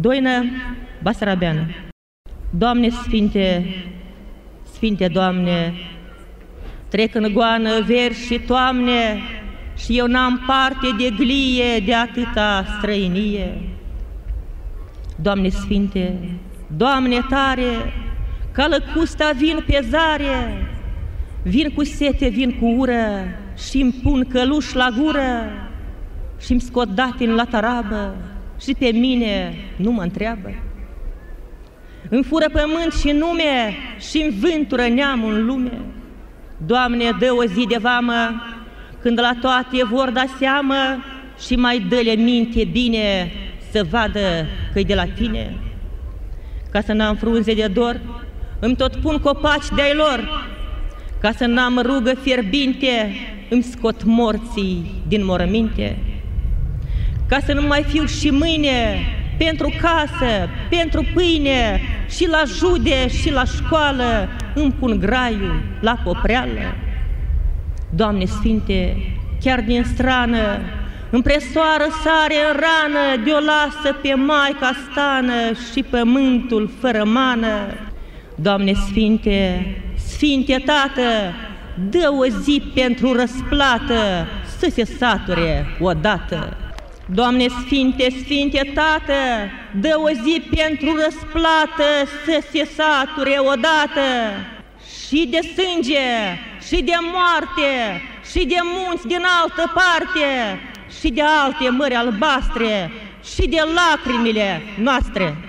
Doină Basarabeană. Doamne Sfinte, Sfinte Doamne, trec în goană veri și toamne, și eu n-am parte de glie de atâta străinie. Doamne Sfinte, Doamne tare, ca lăcusta vin pe zare, vin cu sete, vin cu ură și îmi pun căluș la gură și îmi scot datin la tarabă și pe mine nu mă întreabă. Îmi fură pământ și nume și îmi vântură neamul în lume. Doamne, dă o zi de vamă când la toate vor da seamă și mai dă-le minte bine să vadă că de la tine. Ca să n-am frunze de dor, îmi tot pun copaci de-ai lor, ca să n-am rugă fierbinte, îmi scot morții din morăminte. Ca să nu mai fiu și mâine pentru casă, pentru pâine, și la jude și la școală îmi pun graiul la popreală. Doamne Sfinte, chiar din strană, Împresoară sare în rană, de-o lasă pe Maica stană și pământul fără mană. Doamne Sfinte, Sfinte Tată, dă o zi pentru răsplată, să se sature odată. Doamne Sfinte, Sfinte Tată, dă o zi pentru răsplată, să se sature odată. Și de sânge, și de moarte, și de munți din altă parte, și de alte mări albastre, și de lacrimile noastre.